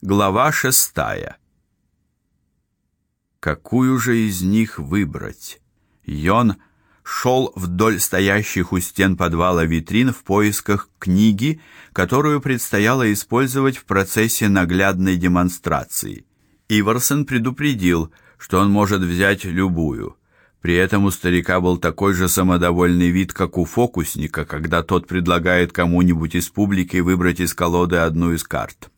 Глава шестая. Какую же из них выбрать? Йон шел вдоль стоящих у стен подвала витрин в поисках книги, которую предстояло использовать в процессе наглядной демонстрации. Иверсон предупредил, что он может взять любую. При этом у старика был такой же самодовольный вид, как у фокусника, когда тот предлагает кому-нибудь из публики выбрать из колоды одну из карт.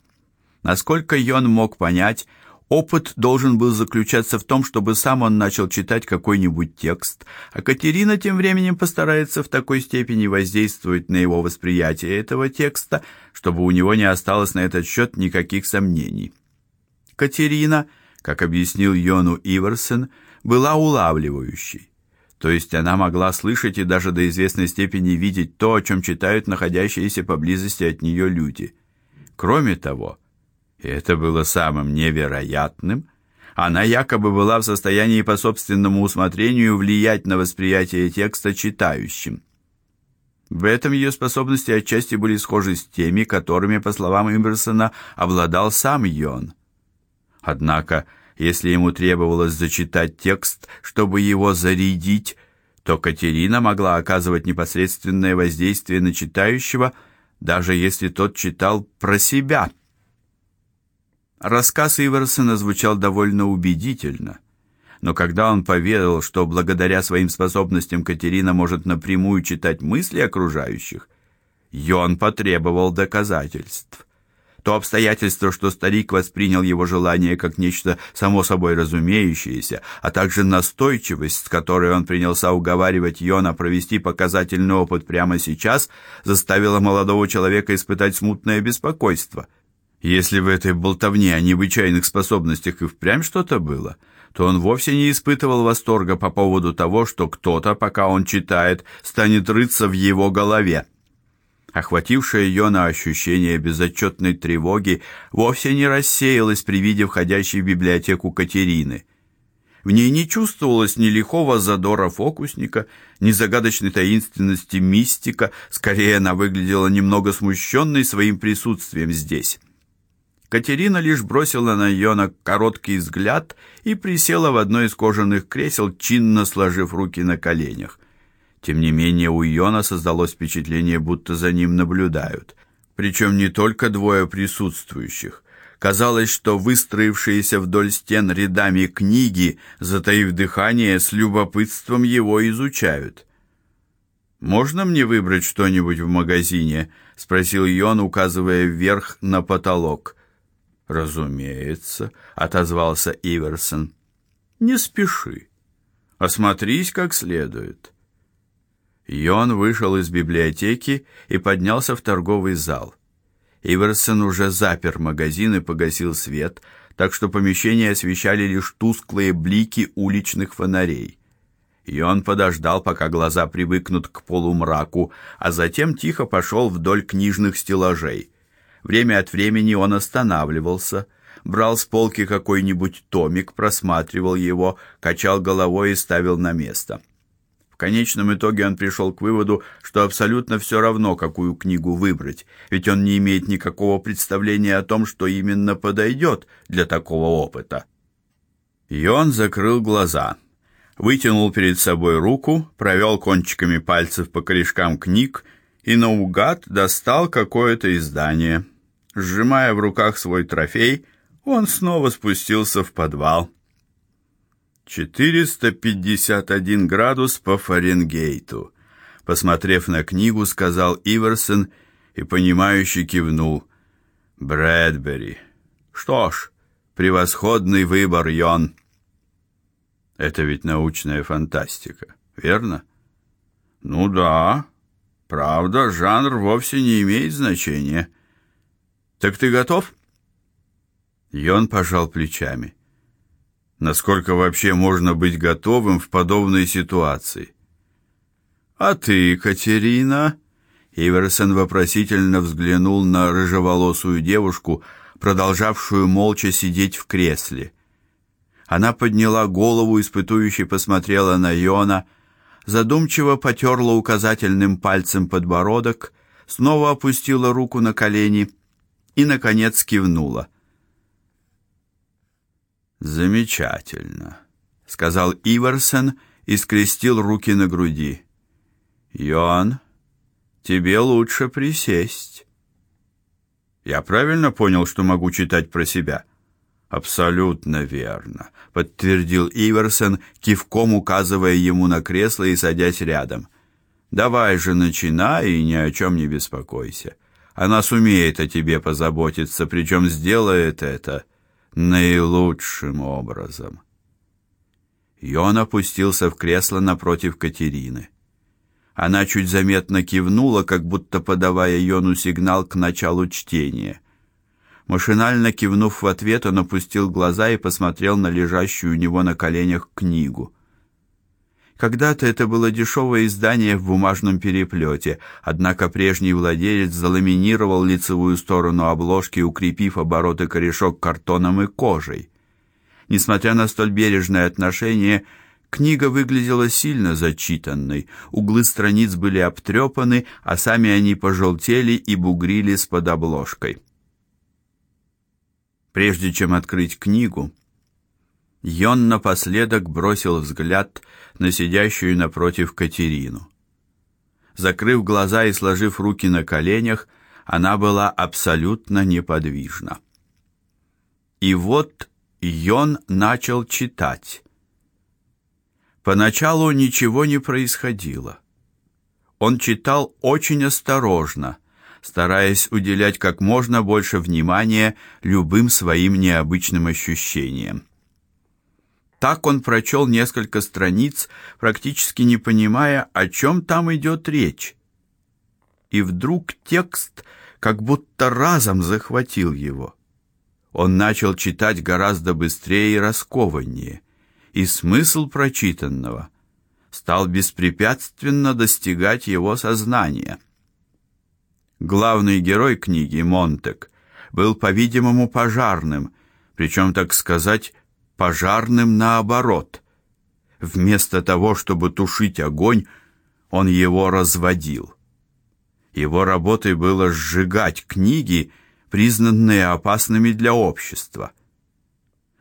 Насколько Йон мог понять, опыт должен был заключаться в том, чтобы сам он начал читать какой-нибудь текст, а Катерина тем временем постарается в такой степени воздействовать на его восприятие этого текста, чтобы у него не осталось на этот счет никаких сомнений. Катерина, как объяснил Йону Иверсен, была улавливающей. То есть она могла слышать и даже до известной степени видеть то, о чем читают находящиеся поблизости от нее люди. Кроме того, и это было самым невероятным, она якобы была в состоянии по собственному усмотрению влиять на восприятие текста читающим. В этом ее способности отчасти были схожи с теми, которыми, по словам Имберсона, обладал сам Йон. Однако, если ему требовалось зачитать текст, чтобы его зарядить, то Катерина могла оказывать непосредственное воздействие на читающего, даже если тот читал про себя – Рассказ Иверсона звучал довольно убедительно, но когда он поведал, что благодаря своим способностям Катерина может напрямую читать мысли окружающих, Йон потребовал доказательств. То обстоятельство, что старик воспринял его желание как нечто само собой разумеющееся, а также настойчивость, с которой он принялся уговаривать Йона провести показательный опыт прямо сейчас, заставило молодого человека испытать смутное беспокойство – если в этой болтовне о необычайных способностях и впрямь что-то было, то он вовсе не испытывал восторга по поводу того, что кто-то, пока он читает, станет рыться в его голове. Охватившее ее на ощущение безотчетной тревоги вовсе не рассеялось при виде входящей в библиотеку Катерины. В ней не чувствовалось ни лихого задора фокусника, ни загадочной таинственности мистика, скорее она выглядела немного смущенной своим присутствием здесь. Катерина лишь бросила на Йона короткий взгляд и присела в одно из кожаных кресел, чинно сложив руки на коленях. Тем не менее, у Йона создалось впечатление, будто за ним наблюдают. Причем не только двое присутствующих. Казалось, что выстроившиеся вдоль стен рядами книги, затаив дыхание, с любопытством его изучают. «Можно мне выбрать что-нибудь в магазине?» — спросил Йон, указывая вверх на потолок. Разумеется, отозвался Иверсон. Не спеши. Осмотрись как следует. Йон вышел из библиотеки и поднялся в торговый зал. Иверсон уже запер магазин и погасил свет, так что помещение освещали лишь тусклые блики уличных фонарей. Йон подождал, пока глаза привыкнут к полумраку, а затем тихо пошел вдоль книжных стеллажей. Время от времени он останавливался, брал с полки какой-нибудь томик, просматривал его, качал головой и ставил на место. В конечном итоге он пришел к выводу, что абсолютно все равно, какую книгу выбрать, ведь он не имеет никакого представления о том, что именно подойдет для такого опыта. И он закрыл глаза, вытянул перед собой руку, провел кончиками пальцев по корешкам книг и наугад достал какое-то издание. Сжимая в руках свой трофей, он снова спустился в подвал. 451 градус по Фаренгейту. Посмотрев на книгу, сказал Иверсон и понимающе кивнул. Брэдбери. Что ж, превосходный выбор, Йон. Это ведь научная фантастика, верно? Ну да. Правда, жанр вовсе не имеет значения. Так ты готов? Йон пожал плечами. Насколько вообще можно быть готовым в подобной ситуации? А ты, Катерина? Иверсон вопросительно взглянул на рыжеволосую девушку, продолжавшую молча сидеть в кресле. Она подняла голову, испытующе посмотрела на Йона, задумчиво потерла указательным пальцем подбородок, снова опустила руку на колени и наконец кивнула. Замечательно, сказал Иверсон и скрестил руки на груди. Йоан, тебе лучше присесть. Я правильно понял, что могу читать про себя? Абсолютно верно, подтвердил Иверсон, кивком указывая ему на кресло и садясь рядом. Давай же начинай и ни о чем не беспокойся. Она сумеет о тебе позаботиться, причем сделает это наилучшим образом. Йон опустился в кресло напротив Катерины. Она чуть заметно кивнула, как будто подавая Йону сигнал к началу чтения. Машинально кивнув в ответ, он опустил глаза и посмотрел на лежащую у него на коленях книгу. Когда-то это было дешевое издание в бумажном переплете, однако прежний владелец заламинировал лицевую сторону обложки, укрепив обороты корешок картоном и кожей. Несмотря на столь бережное отношение, книга выглядела сильно зачитанной. Углы страниц были обтрепаны, а сами они пожелтели и бугрились под обложкой. Прежде чем открыть книгу, Йон напоследок бросил взгляд на сидящую напротив Катерину. Закрыв глаза и сложив руки на коленях, она была абсолютно неподвижна. И вот Йон начал читать. Поначалу ничего не происходило. Он читал очень осторожно, стараясь уделять как можно больше внимания любым своим необычным ощущениям. Так он прочел несколько страниц, практически не понимая, о чем там идет речь. И вдруг текст как будто разом захватил его. Он начал читать гораздо быстрее и раскованнее, и смысл прочитанного стал беспрепятственно достигать его сознания. Главный герой книги Монтек был, по-видимому, пожарным, причем, так сказать, пожарным наоборот. Вместо того, чтобы тушить огонь, он его разводил. Его работой было сжигать книги, признанные опасными для общества.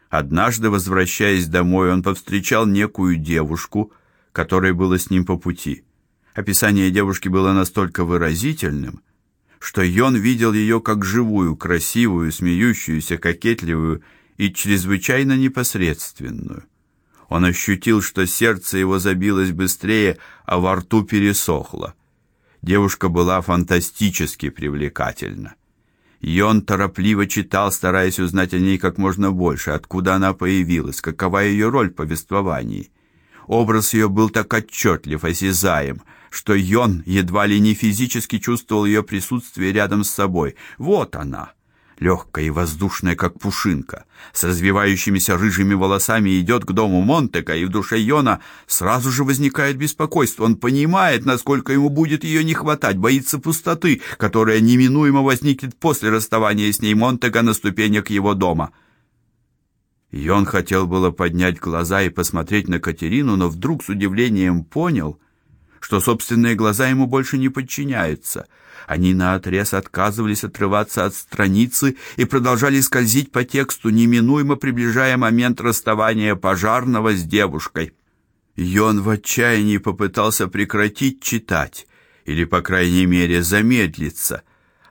Однажды, возвращаясь домой, он повстречал некую девушку, которой было с ним по пути. Описание девушки было настолько выразительным, что Йон видел ее как живую, красивую, смеющуюся, кокетливую и чрезвычайно непосредственную. Он ощутил, что сердце его забилось быстрее, а во рту пересохло. Девушка была фантастически привлекательна. И он торопливо читал, стараясь узнать о ней как можно больше, откуда она появилась, какова ее роль в повествовании. Образ ее был так отчетлив, осязаем, что Йон едва ли не физически чувствовал ее присутствие рядом с собой. Вот она, легкая и воздушная, как пушинка, с развивающимися рыжими волосами идет к дому Монтека, и в душе Йона сразу же возникает беспокойство. Он понимает, насколько ему будет ее не хватать, боится пустоты, которая неминуемо возникнет после расставания с ней Монтека на ступенях его дома. Йон хотел было поднять глаза и посмотреть на Катерину, но вдруг с удивлением понял, что собственные глаза ему больше не подчиняются — они наотрез отказывались отрываться от страницы и продолжали скользить по тексту, неминуемо приближая момент расставания пожарного с девушкой. Йон в отчаянии попытался прекратить читать, или, по крайней мере, замедлиться.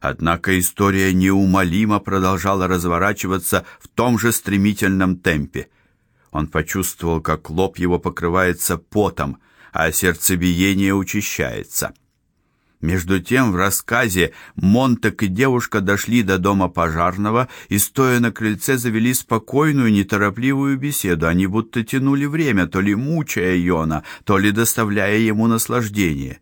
Однако история неумолимо продолжала разворачиваться в том же стремительном темпе. Он почувствовал, как лоб его покрывается потом, а сердцебиение учащается. Между тем в рассказе Монтек и девушка дошли до дома пожарного и стоя на крыльце завели спокойную, неторопливую беседу. Они будто тянули время, то ли мучая Йона, то ли доставляя ему наслаждение.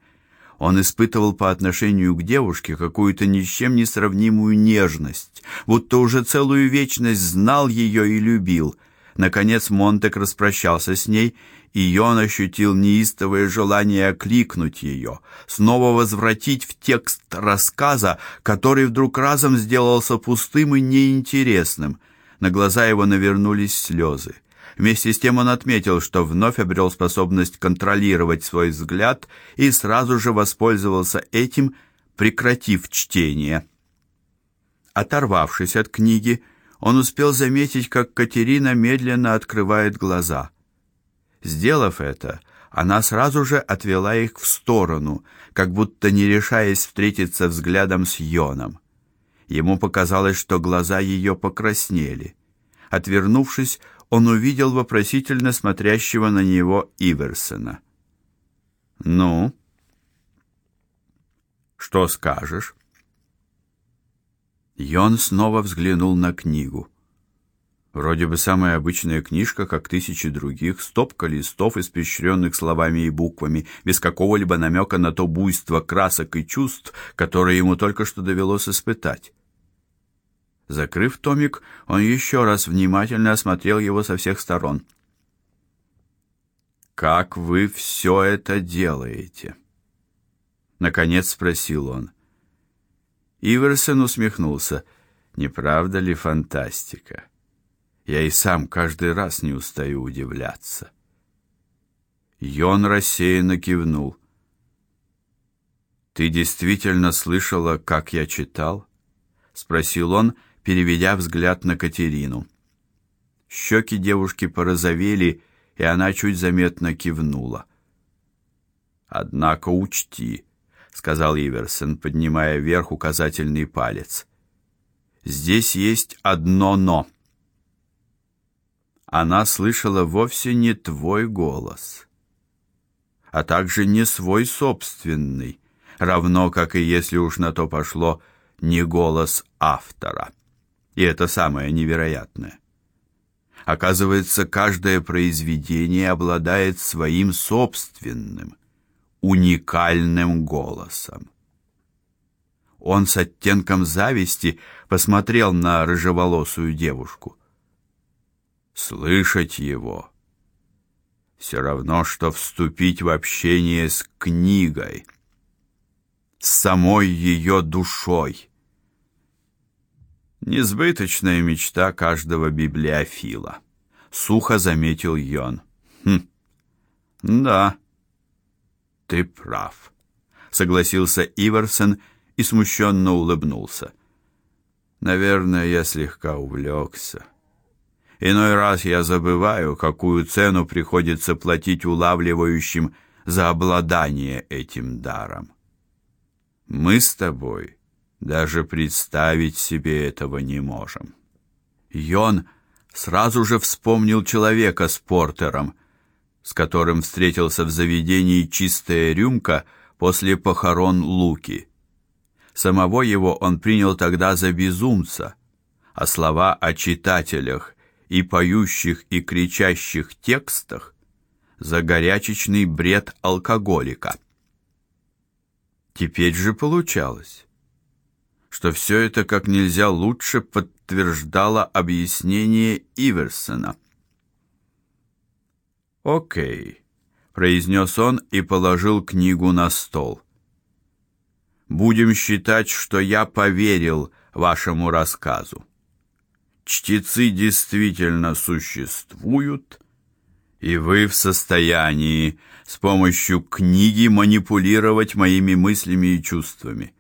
Он испытывал по отношению к девушке какую-то ни с чем не сравнимую нежность, будто уже целую вечность знал ее и любил. Наконец Монтек распрощался с ней, и он ощутил неистовое желание окликнуть ее, снова возвратить в текст рассказа, который вдруг разом сделался пустым и неинтересным. На глаза его навернулись слезы. Вместе с тем он отметил, что вновь обрел способность контролировать свой взгляд и сразу же воспользовался этим, прекратив чтение. Оторвавшись от книги, он успел заметить, как Катерина медленно открывает глаза. Сделав это, она сразу же отвела их в сторону, как будто не решаясь встретиться взглядом с Йоном. Ему показалось, что глаза ее покраснели. Отвернувшись, он увидел вопросительно смотрящего на него Иверсона. «Ну?» «Что скажешь?» Йон снова взглянул на книгу. Вроде бы самая обычная книжка, как тысячи других, стопка листов, испещренных словами и буквами, без какого-либо намека на то буйство красок и чувств, которые ему только что довелось испытать. Закрыв томик, он еще раз внимательно осмотрел его со всех сторон. Как вы все это делаете? наконец спросил он. Иверсон усмехнулся. Не правда ли фантастика? Я и сам каждый раз не устаю удивляться. Йон рассеянно кивнул. Ты действительно слышала, как я читал? спросил он, переведя взгляд на Катерину. Щеки девушки порозовели, и она чуть заметно кивнула. Однако учти, сказал Иверсон, поднимая вверх указательный палец. Здесь есть одно но. Она слышала вовсе не твой голос, а также не свой собственный, равно как и если уж на то пошло, не голос автора. И это самое невероятное. Оказывается, каждое произведение обладает своим собственным уникальным голосом. Он с оттенком зависти посмотрел на рыжеволосую девушку. Слышать его все равно что вступить в общение с книгой, с самой ее душой. Несбыточная мечта каждого библиофила, сухо заметил Йон. Хм. Да. Ты прав, согласился Иверсон и смущенно улыбнулся. Наверное, я слегка увлекся. Иной раз я забываю, какую цену приходится платить улавливающим за обладание этим даром. Мы с тобой даже представить себе этого не можем. Йон сразу же вспомнил человека с портером, с которым встретился в заведении Чистая рюмка после похорон Луки. Самого его он принял тогда за безумца, а слова о читателях и поющих и кричащих текстах за горячечный бред алкоголика. Теперь же получалось, что все это как нельзя лучше подтверждало объяснение Иверсона. «Окей», — произнес он и положил книгу на стол. «Будем считать, что я поверил вашему рассказу. Чтецы действительно существуют, и вы в состоянии с помощью книги манипулировать моими мыслями и чувствами».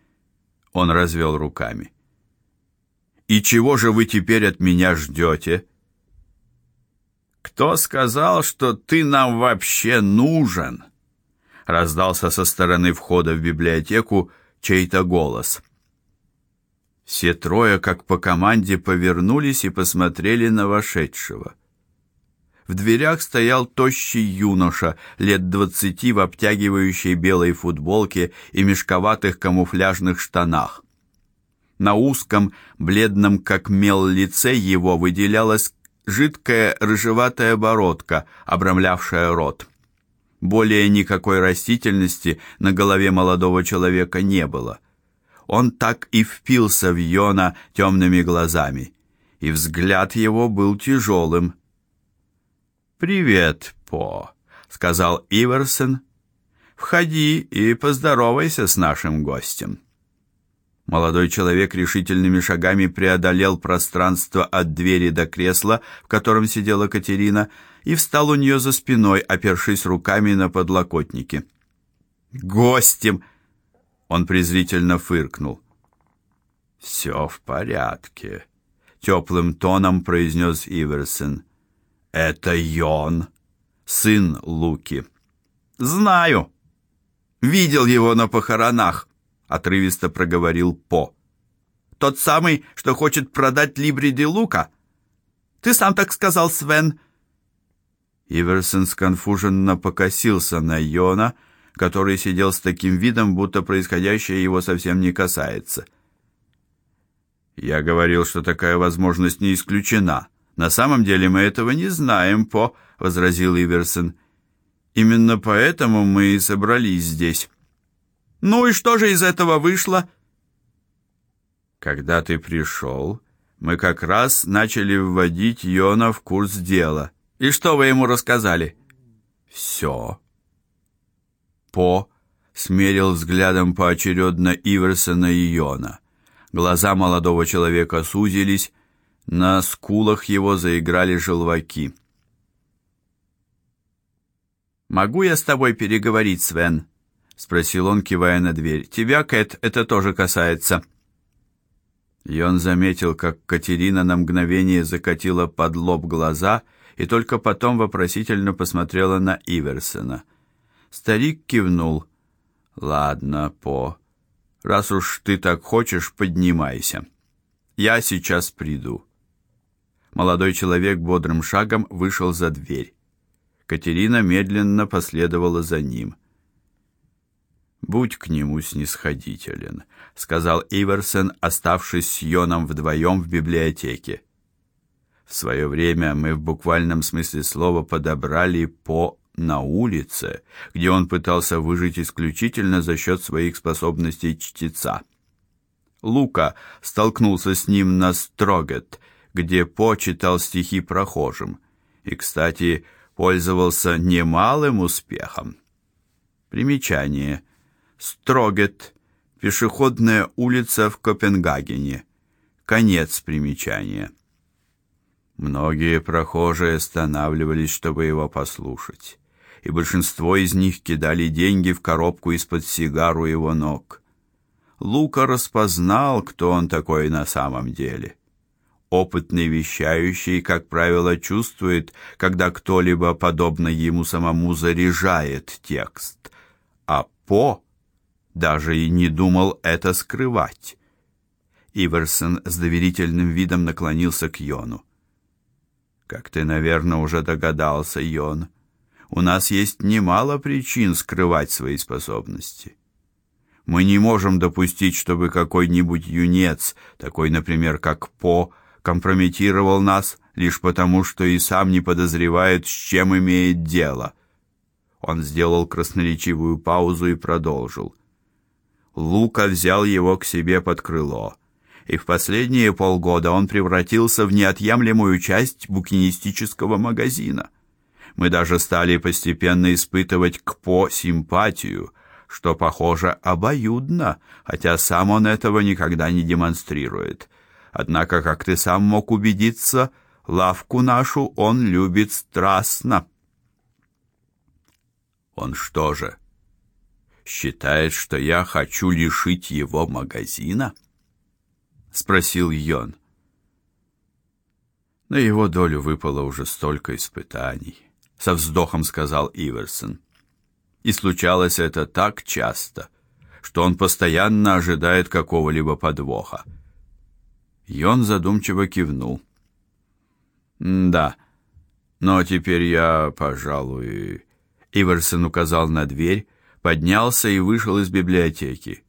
Он развел руками. «И чего же вы теперь от меня ждете?» Кто сказал, что ты нам вообще нужен? раздался со стороны входа в библиотеку чей-то голос. Все трое, как по команде, повернулись и посмотрели на вошедшего. В дверях стоял тощий юноша лет двадцати в обтягивающей белой футболке и мешковатых камуфляжных штанах. На узком, бледном как мел лице его выделялась жидкая рыжеватая бородка, обрамлявшая рот. Более никакой растительности на голове молодого человека не было. Он так и впился в Йона темными глазами, и взгляд его был тяжелым. «Привет, По», — сказал Иверсон. «Входи и поздоровайся с нашим гостем». Молодой человек решительными шагами преодолел пространство от двери до кресла, в котором сидела Катерина, и встал у нее за спиной, опершись руками на подлокотники. «Гостем!» Он презрительно фыркнул. «Все в порядке», — теплым тоном произнес Иверсон. Это Йон, сын Луки. Знаю. Видел его на похоронах, отрывисто проговорил По. Тот самый, что хочет продать Либриди Лука. Ты сам так сказал, Свен. Иверсон сконфуженно покосился на Йона, который сидел с таким видом, будто происходящее его совсем не касается. Я говорил, что такая возможность не исключена. На самом деле мы этого не знаем, по, возразил Иверсон. Именно поэтому мы и собрались здесь. Ну и что же из этого вышло? Когда ты пришел, мы как раз начали вводить Йона в курс дела. И что вы ему рассказали? Все. По смерил взглядом поочередно Иверсона и Йона. Глаза молодого человека сузились, на скулах его заиграли желваки. Могу я с тобой переговорить, Свен? спросил он, кивая на дверь. Тебя, Кэт, это тоже касается. И он заметил, как Катерина на мгновение закатила под лоб глаза и только потом вопросительно посмотрела на Иверсона. Старик кивнул. Ладно, по. Раз уж ты так хочешь, поднимайся. Я сейчас приду. Молодой человек бодрым шагом вышел за дверь. Катерина медленно последовала за ним. Будь к нему снисходителен, сказал Иверсон, оставшись с Йоном вдвоем в библиотеке. В свое время мы в буквальном смысле слова подобрали по на улице, где он пытался выжить исключительно за счет своих способностей чтеца. Лука столкнулся с ним на Строгет, где По читал стихи прохожим, и, кстати, пользовался немалым успехом. Примечание. Строгет пешеходная улица в Копенгагене. Конец примечания. Многие прохожие останавливались, чтобы его послушать и большинство из них кидали деньги в коробку из-под сигар у его ног. Лука распознал, кто он такой на самом деле. Опытный вещающий, как правило, чувствует, когда кто-либо подобно ему самому заряжает текст, а По даже и не думал это скрывать. Иверсон с доверительным видом наклонился к Йону. Как ты, наверное, уже догадался, Йон, у нас есть немало причин скрывать свои способности. Мы не можем допустить, чтобы какой-нибудь юнец, такой, например, как По, компрометировал нас лишь потому, что и сам не подозревает, с чем имеет дело. Он сделал красноречивую паузу и продолжил. Лука взял его к себе под крыло, и в последние полгода он превратился в неотъемлемую часть букинистического магазина. Мы даже стали постепенно испытывать к По симпатию, что, похоже, обоюдно, хотя сам он этого никогда не демонстрирует. Однако, как ты сам мог убедиться, лавку нашу он любит страстно. Он что же, считает, что я хочу лишить его магазина? спросил Йон. На его долю выпало уже столько испытаний со вздохом сказал Иверсон. И случалось это так часто, что он постоянно ожидает какого-либо подвоха. И он задумчиво кивнул. Да. Но теперь я, пожалуй, Иверсон указал на дверь, поднялся и вышел из библиотеки.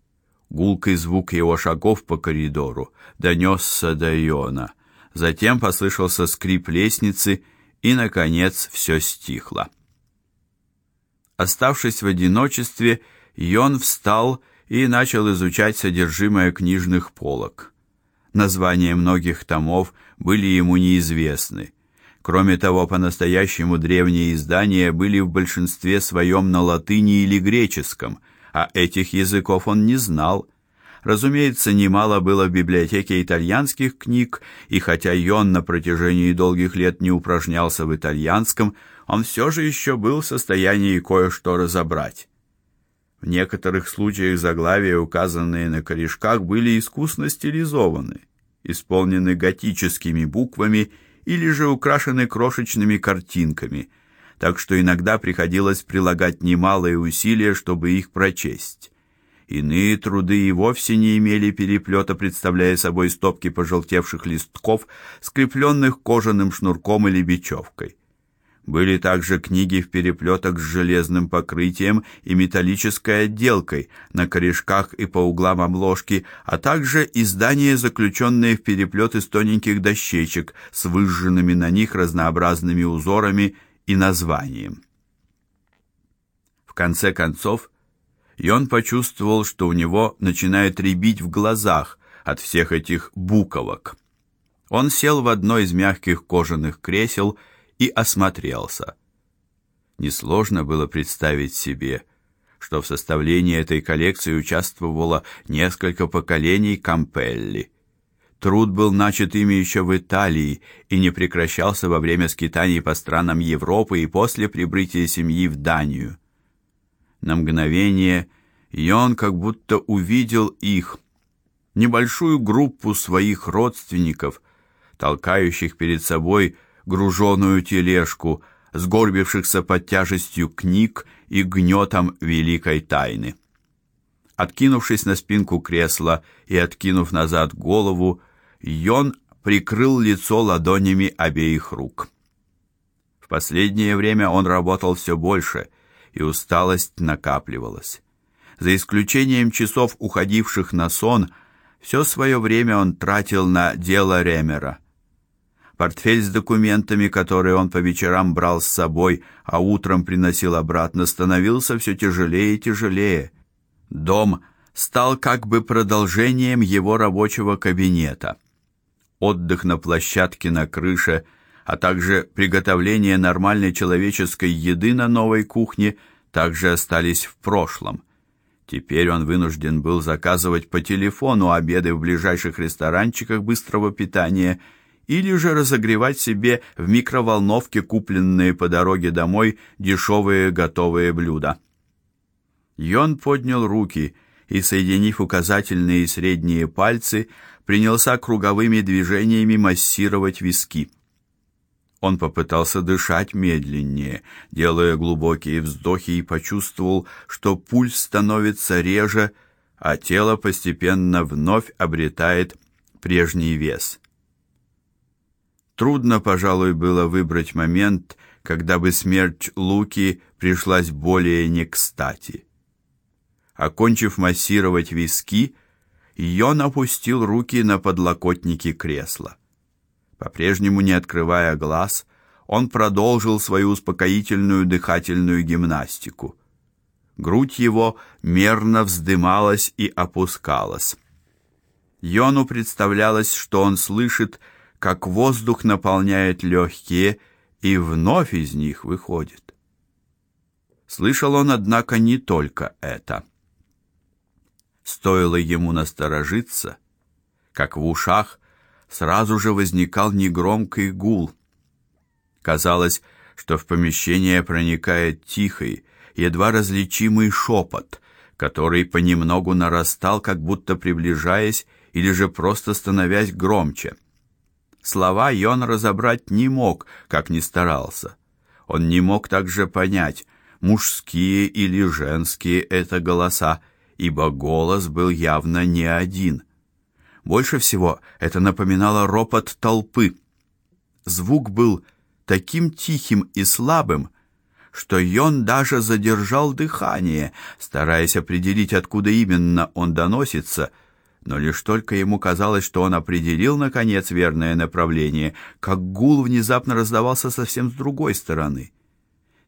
Гулкий звук его шагов по коридору донесся до Иона. Затем послышался скрип лестницы, и наконец все стихло. Оставшись в одиночестве, Йон встал и начал изучать содержимое книжных полок. Названия многих томов были ему неизвестны. Кроме того, по-настоящему древние издания были в большинстве своем на латыни или греческом, а этих языков он не знал. Разумеется, немало было в библиотеке итальянских книг, и хотя Йон на протяжении долгих лет не упражнялся в итальянском, он все же еще был в состоянии кое-что разобрать. В некоторых случаях заглавия, указанные на корешках, были искусно стилизованы, исполнены готическими буквами или же украшены крошечными картинками, так что иногда приходилось прилагать немалые усилия, чтобы их прочесть. Иные труды и вовсе не имели переплета, представляя собой стопки пожелтевших листков, скрепленных кожаным шнурком или бечевкой. Были также книги в переплетах с железным покрытием и металлической отделкой на корешках и по углам обложки, а также издания, заключенные в переплет из тоненьких дощечек с выжженными на них разнообразными узорами и названием. В конце концов, и он почувствовал, что у него начинает рябить в глазах от всех этих буковок. Он сел в одно из мягких кожаных кресел и осмотрелся. Несложно было представить себе, что в составлении этой коллекции участвовало несколько поколений Кампелли. Труд был начат ими еще в Италии и не прекращался во время скитаний по странам Европы и после прибытия семьи в Данию. На мгновение и он как будто увидел их, небольшую группу своих родственников, толкающих перед собой груженую тележку, сгорбившихся под тяжестью книг и гнетом великой тайны. Откинувшись на спинку кресла и откинув назад голову, Йон прикрыл лицо ладонями обеих рук. В последнее время он работал все больше, и усталость накапливалась. За исключением часов, уходивших на сон, все свое время он тратил на дело Ремера. Портфель с документами, которые он по вечерам брал с собой, а утром приносил обратно, становился все тяжелее и тяжелее. Дом стал как бы продолжением его рабочего кабинета. Отдых на площадке на крыше, а также приготовление нормальной человеческой еды на новой кухне также остались в прошлом. Теперь он вынужден был заказывать по телефону обеды в ближайших ресторанчиках быстрого питания или же разогревать себе в микроволновке купленные по дороге домой дешевые готовые блюда. Йон поднял руки и, соединив указательные и средние пальцы, принялся круговыми движениями массировать виски. Он попытался дышать медленнее, делая глубокие вздохи и почувствовал, что пульс становится реже, а тело постепенно вновь обретает прежний вес. Трудно, пожалуй, было выбрать момент, когда бы смерть Луки пришлась более не кстати. Окончив массировать виски, Йон опустил руки на подлокотники кресла. По-прежнему не открывая глаз, он продолжил свою успокоительную дыхательную гимнастику. Грудь его мерно вздымалась и опускалась. Йону представлялось, что он слышит, как воздух наполняет легкие и вновь из них выходит. Слышал он, однако, не только это. Стоило ему насторожиться, как в ушах сразу же возникал негромкий гул. Казалось, что в помещение проникает тихий, едва различимый шепот, который понемногу нарастал, как будто приближаясь или же просто становясь громче. Слова Йон разобрать не мог, как ни старался. Он не мог также понять, мужские или женские это голоса, ибо голос был явно не один. Больше всего это напоминало ропот толпы. Звук был таким тихим и слабым, что Йон даже задержал дыхание, стараясь определить, откуда именно он доносится, но лишь только ему казалось, что он определил наконец верное направление, как гул внезапно раздавался совсем с другой стороны.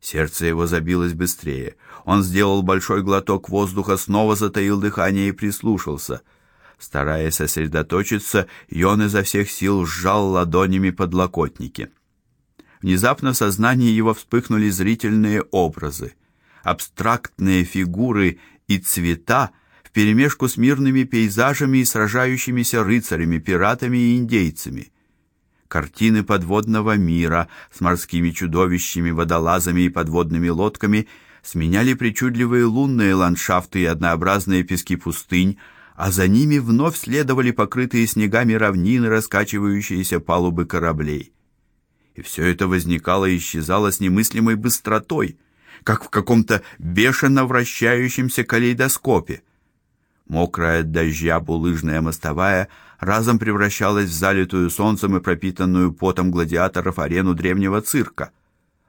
Сердце его забилось быстрее. Он сделал большой глоток воздуха, снова затаил дыхание и прислушался — Стараясь сосредоточиться, Йон изо всех сил сжал ладонями подлокотники. Внезапно в сознании его вспыхнули зрительные образы, абстрактные фигуры и цвета вперемешку с мирными пейзажами и сражающимися рыцарями, пиратами и индейцами. Картины подводного мира с морскими чудовищами, водолазами и подводными лодками сменяли причудливые лунные ландшафты и однообразные пески пустынь, а за ними вновь следовали покрытые снегами равнины, раскачивающиеся палубы кораблей. И все это возникало и исчезало с немыслимой быстротой, как в каком-то бешено вращающемся калейдоскопе. Мокрая от дождя булыжная мостовая разом превращалась в залитую солнцем и пропитанную потом гладиаторов арену древнего цирка.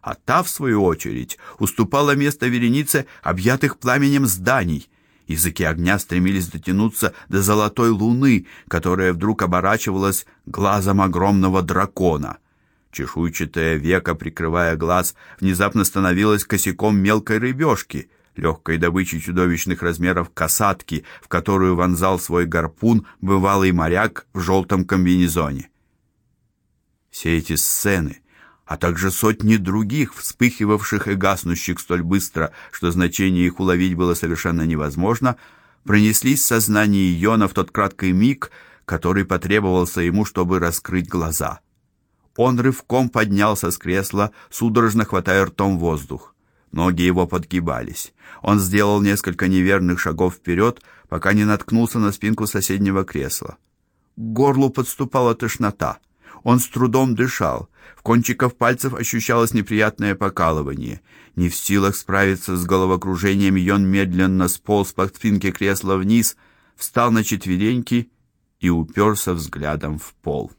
А та, в свою очередь, уступала место веренице объятых пламенем зданий. Языки огня стремились дотянуться до золотой луны, которая вдруг оборачивалась глазом огромного дракона. Чешуйчатое веко, прикрывая глаз, внезапно становилось косяком мелкой рыбешки — легкой добычей чудовищных размеров касатки, в которую вонзал свой гарпун бывалый моряк в желтом комбинезоне. Все эти сцены, а также сотни других, вспыхивавших и гаснущих столь быстро, что значение их уловить было совершенно невозможно, пронеслись в сознании Йона в тот краткий миг, который потребовался ему, чтобы раскрыть глаза. Он рывком поднялся с кресла, судорожно хватая ртом воздух. Ноги его подгибались. Он сделал несколько неверных шагов вперед, пока не наткнулся на спинку соседнего кресла. К горлу подступала тошнота. Он с трудом дышал. В кончиках пальцев ощущалось неприятное покалывание. Не в силах справиться с головокружением, Йон медленно сполз по спинке кресла вниз, встал на четвереньки и уперся взглядом в пол.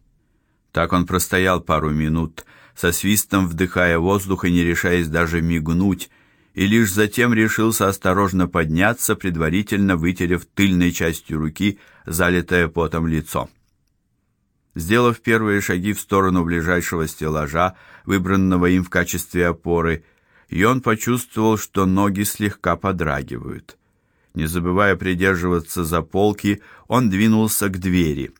Так он простоял пару минут, со свистом вдыхая воздух и не решаясь даже мигнуть, и лишь затем решился осторожно подняться, предварительно вытерев тыльной частью руки залитое потом лицо. Сделав первые шаги в сторону ближайшего стеллажа, выбранного им в качестве опоры, Йон почувствовал, что ноги слегка подрагивают. Не забывая придерживаться за полки, он двинулся к двери.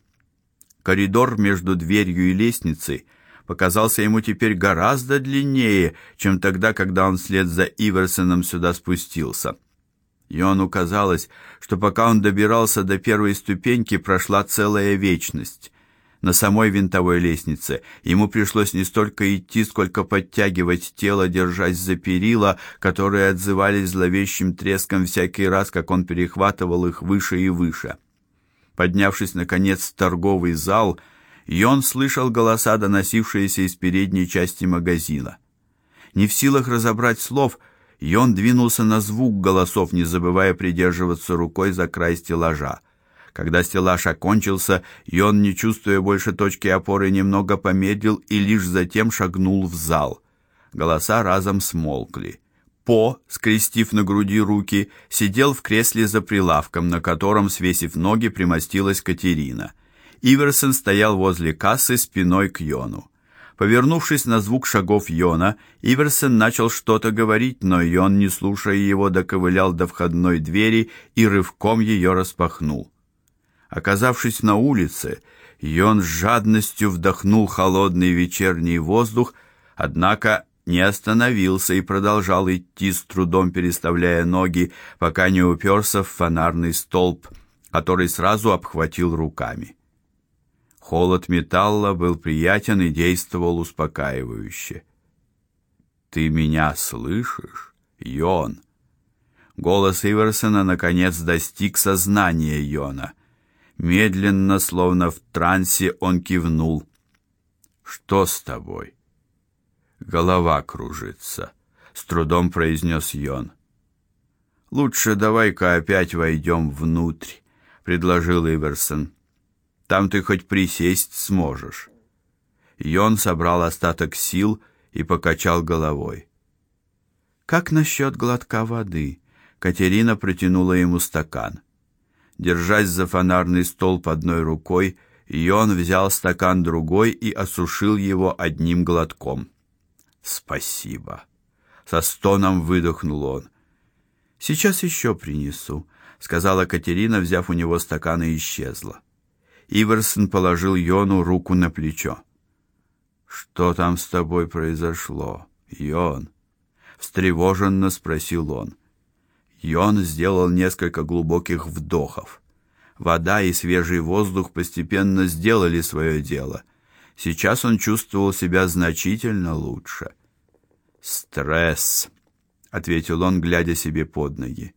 Коридор между дверью и лестницей – показался ему теперь гораздо длиннее, чем тогда, когда он вслед за Иверсоном сюда спустился. Йону казалось, что пока он добирался до первой ступеньки, прошла целая вечность. На самой винтовой лестнице ему пришлось не столько идти, сколько подтягивать тело, держась за перила, которые отзывались зловещим треском всякий раз, как он перехватывал их выше и выше. Поднявшись наконец в торговый зал, и он слышал голоса, доносившиеся из передней части магазина. Не в силах разобрать слов, Йон двинулся на звук голосов, не забывая придерживаться рукой за край стеллажа. Когда стеллаж окончился, Йон, не чувствуя больше точки опоры, немного помедлил и лишь затем шагнул в зал. Голоса разом смолкли. По, скрестив на груди руки, сидел в кресле за прилавком, на котором, свесив ноги, примостилась Катерина. Иверсон стоял возле кассы спиной к Йону. Повернувшись на звук шагов Йона, Иверсон начал что-то говорить, но Йон, не слушая его, доковылял до входной двери и рывком ее распахнул. Оказавшись на улице, Йон с жадностью вдохнул холодный вечерний воздух, однако не остановился и продолжал идти с трудом переставляя ноги, пока не уперся в фонарный столб, который сразу обхватил руками. Холод металла был приятен и действовал успокаивающе. Ты меня слышишь, Йон? Голос Иверсона наконец достиг сознания Йона. Медленно, словно в трансе, он кивнул. Что с тобой? Голова кружится, с трудом произнес Йон. Лучше давай-ка опять войдем внутрь, предложил Иверсон. Там ты хоть присесть сможешь. Йон собрал остаток сил и покачал головой. Как насчет глотка воды? Катерина протянула ему стакан. Держась за фонарный столб одной рукой, Йон взял стакан другой и осушил его одним глотком. Спасибо, со стоном выдохнул он. Сейчас еще принесу, сказала Катерина, взяв у него стакан и исчезла. Иверсон положил Йону руку на плечо. Что там с тобой произошло, Йон? встревоженно спросил он. Йон сделал несколько глубоких вдохов. Вода и свежий воздух постепенно сделали свое дело. Сейчас он чувствовал себя значительно лучше. Стресс, ответил он, глядя себе под ноги.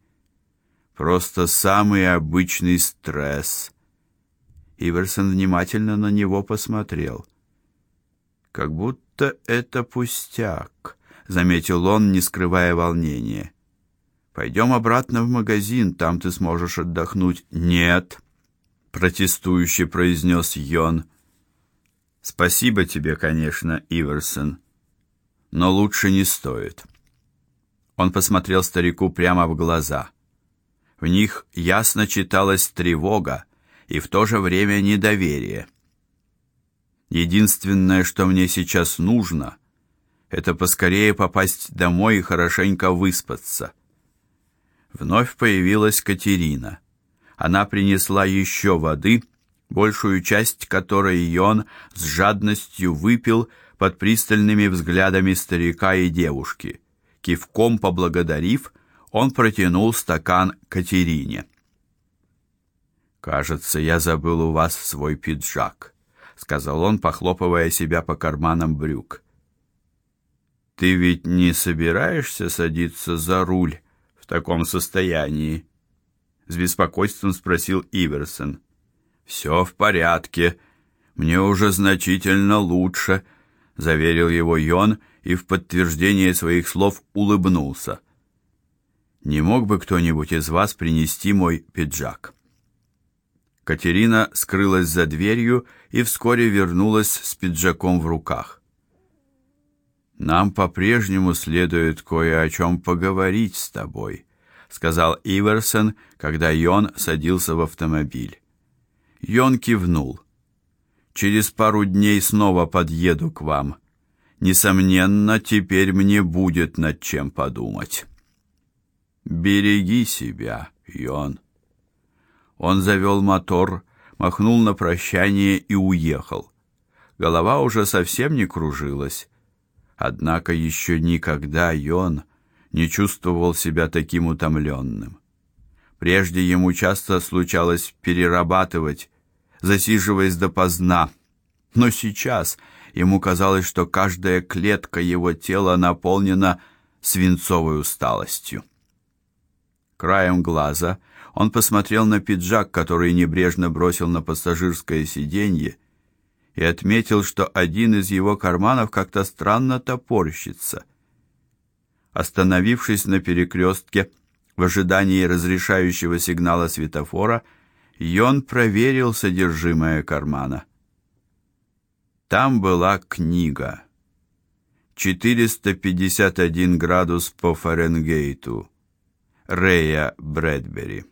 Просто самый обычный стресс. Иверсон внимательно на него посмотрел. Как будто это пустяк, заметил он, не скрывая волнения. Пойдем обратно в магазин, там ты сможешь отдохнуть. Нет, протестующе произнес Йон. Спасибо тебе, конечно, Иверсон, но лучше не стоит. Он посмотрел старику прямо в глаза. В них ясно читалась тревога и в то же время недоверие. Единственное, что мне сейчас нужно, это поскорее попасть домой и хорошенько выспаться. Вновь появилась Катерина. Она принесла еще воды, большую часть которой Йон с жадностью выпил под пристальными взглядами старика и девушки. Кивком поблагодарив, он протянул стакан Катерине. Кажется, я забыл у вас свой пиджак, сказал он, похлопывая себя по карманам брюк. Ты ведь не собираешься садиться за руль в таком состоянии? с беспокойством спросил Иверсон. «Все в порядке. Мне уже значительно лучше, заверил его Йон и в подтверждение своих слов улыбнулся. Не мог бы кто-нибудь из вас принести мой пиджак? Катерина скрылась за дверью и вскоре вернулась с пиджаком в руках. Нам по-прежнему следует кое о чем поговорить с тобой, сказал Иверсон, когда Йон садился в автомобиль. Йон кивнул. Через пару дней снова подъеду к вам. Несомненно, теперь мне будет над чем подумать. Береги себя, Йон. Он завел мотор, махнул на прощание и уехал. Голова уже совсем не кружилась. Однако еще никогда Йон не чувствовал себя таким утомленным. Прежде ему часто случалось перерабатывать, засиживаясь допоздна, но сейчас ему казалось, что каждая клетка его тела наполнена свинцовой усталостью. Краем глаза он посмотрел на пиджак, который небрежно бросил на пассажирское сиденье, и отметил, что один из его карманов как-то странно топорщится. Остановившись на перекрестке в ожидании разрешающего сигнала светофора, Йон проверил содержимое кармана. Там была книга. 451 градус по Фаренгейту. Рэя Брэдбери.